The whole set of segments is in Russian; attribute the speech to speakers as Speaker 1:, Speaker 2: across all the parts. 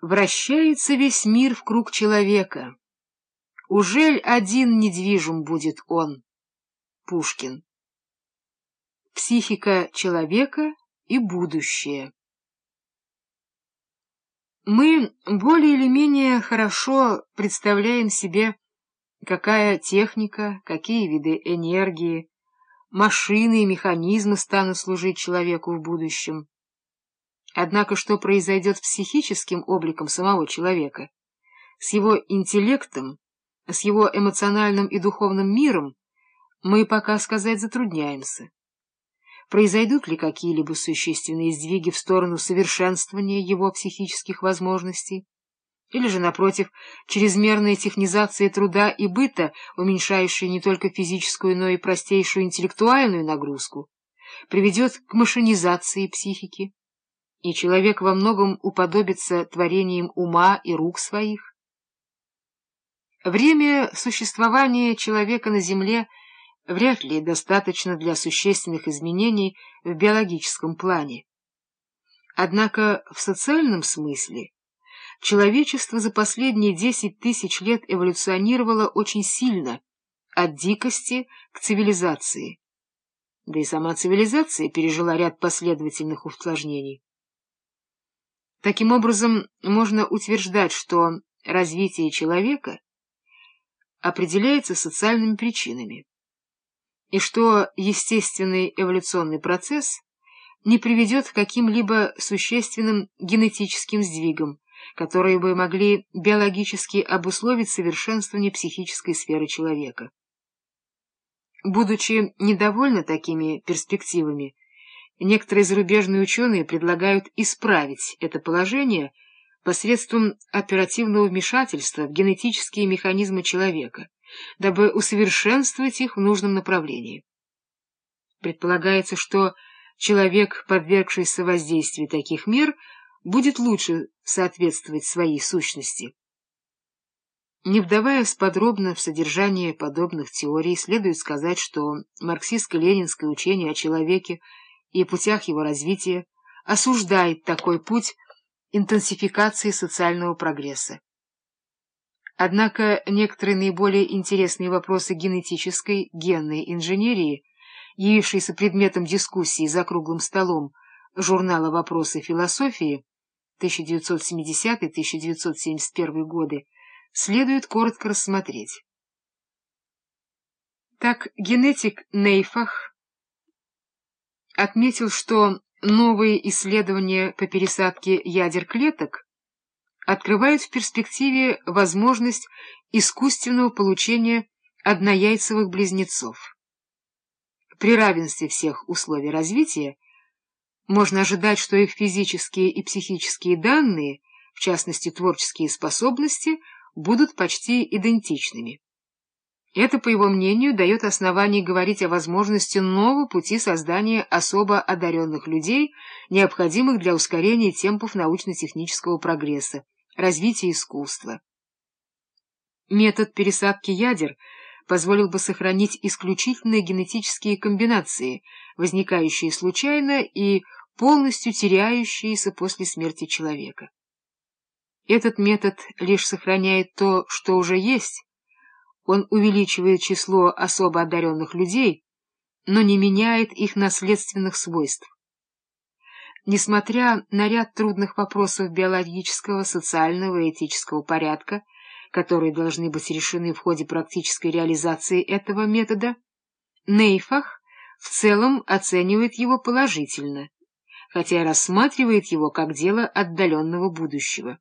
Speaker 1: Вращается весь мир в круг человека. Ужель один недвижим будет он? Пушкин. Психика человека и будущее. Мы более или менее хорошо представляем себе, какая техника, какие виды энергии, машины и механизмы станут служить человеку в будущем. Однако что произойдет с психическим обликом самого человека, с его интеллектом, с его эмоциональным и духовным миром, мы пока сказать затрудняемся. Произойдут ли какие-либо существенные сдвиги в сторону совершенствования его психических возможностей? Или же, напротив, чрезмерная технизация труда и быта, уменьшающая не только физическую, но и простейшую интеллектуальную нагрузку, приведет к машинизации психики? И человек во многом уподобится творениям ума и рук своих? Время существования человека на Земле вряд ли достаточно для существенных изменений в биологическом плане. Однако в социальном смысле человечество за последние десять тысяч лет эволюционировало очень сильно, от дикости к цивилизации. Да и сама цивилизация пережила ряд последовательных усложнений. Таким образом, можно утверждать, что развитие человека определяется социальными причинами, и что естественный эволюционный процесс не приведет к каким-либо существенным генетическим сдвигам, которые бы могли биологически обусловить совершенствование психической сферы человека. Будучи недовольны такими перспективами, Некоторые зарубежные ученые предлагают исправить это положение посредством оперативного вмешательства в генетические механизмы человека, дабы усовершенствовать их в нужном направлении. Предполагается, что человек, подвергшийся воздействию таких мер, будет лучше соответствовать своей сущности. Не вдаваясь подробно в содержание подобных теорий, следует сказать, что марксистско-ленинское учение о человеке и путях его развития осуждает такой путь интенсификации социального прогресса. Однако некоторые наиболее интересные вопросы генетической, генной инженерии, явившиеся предметом дискуссии за круглым столом журнала «Вопросы философии» 1970-1971 годы, следует коротко рассмотреть. Так генетик Нейфах отметил, что новые исследования по пересадке ядер клеток открывают в перспективе возможность искусственного получения однояйцевых близнецов. При равенстве всех условий развития можно ожидать, что их физические и психические данные, в частности творческие способности, будут почти идентичными. Это, по его мнению, дает основание говорить о возможности нового пути создания особо одаренных людей, необходимых для ускорения темпов научно-технического прогресса, развития искусства. Метод пересадки ядер позволил бы сохранить исключительные генетические комбинации, возникающие случайно и полностью теряющиеся после смерти человека. Этот метод лишь сохраняет то, что уже есть, он увеличивает число особо одаренных людей, но не меняет их наследственных свойств. Несмотря на ряд трудных вопросов биологического, социального и этического порядка, которые должны быть решены в ходе практической реализации этого метода, Нейфах в целом оценивает его положительно, хотя и рассматривает его как дело отдаленного будущего.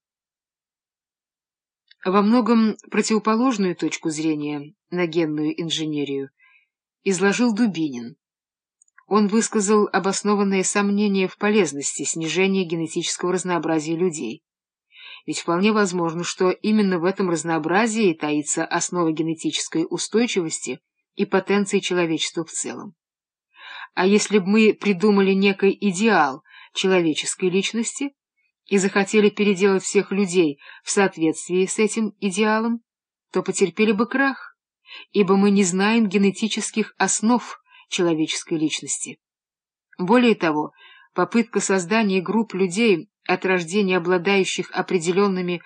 Speaker 1: Во многом противоположную точку зрения на генную инженерию изложил Дубинин. Он высказал обоснованные сомнения в полезности снижения генетического разнообразия людей. Ведь вполне возможно, что именно в этом разнообразии таится основа генетической устойчивости и потенции человечества в целом. А если бы мы придумали некий идеал человеческой личности, и захотели переделать всех людей в соответствии с этим идеалом, то потерпели бы крах, ибо мы не знаем генетических основ человеческой личности. Более того, попытка создания групп людей от рождения обладающих определенными